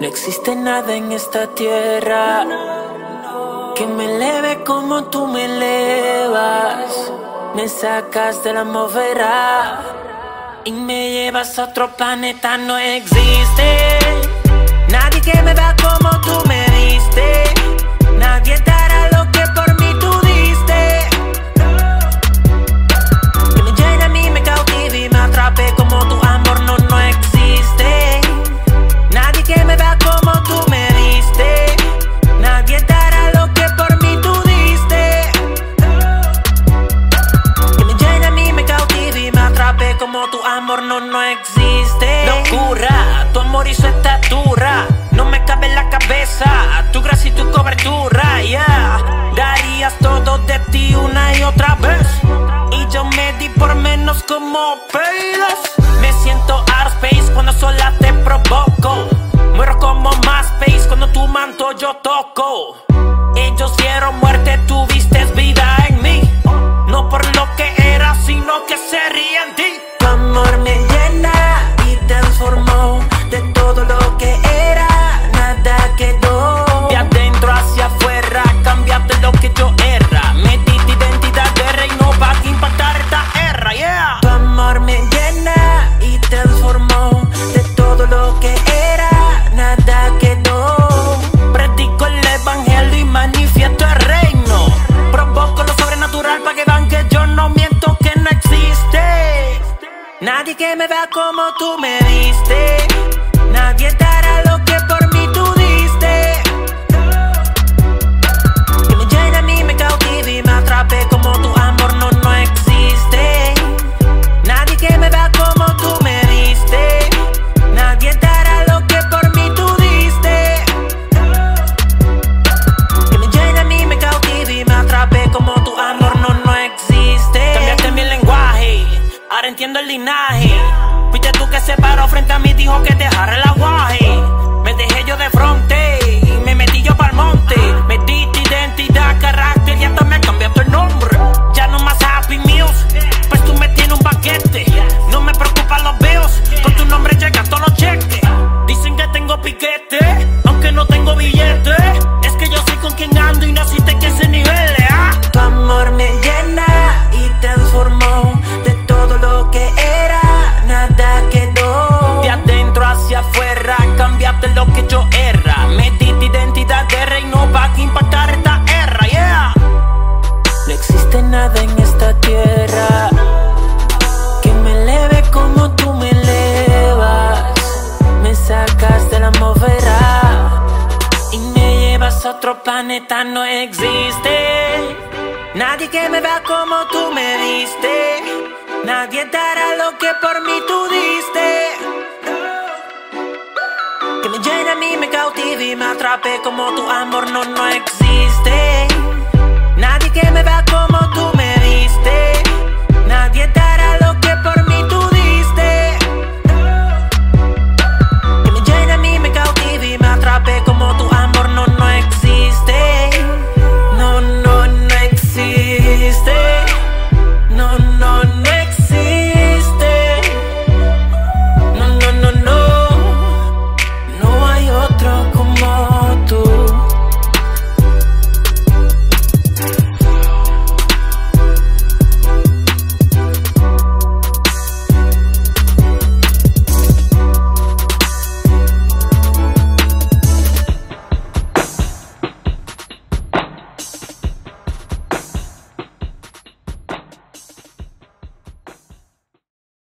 No existe nada en esta tierra que me eleve como tú me elevas. Me sacas de la movera y me llevas a otro planeta. No existe. tu amor no, no existe. Locura, tu amor y su estatura. No me cabe en la cabeza, tu gracia y tu cobertura, yeah. Darías todo de ti una y otra vez. Y yo me di por menos como pelas. Me siento Space cuando sola te provoco. Muero como más space cuando tu manto yo toco. me como tú me diste. Nadie te dijo que te jarre la de lo que yo era. Me di identidad de reino para impactar esta guerra, yeah. No existe nada en esta tierra que me eleve como tú me elevas. Me sacas de la movera y me llevas a otro planeta, no existe. Nadie que me vea como tú me diste. Nadie dará lo que por mí tú cautiva y me atrapé como tú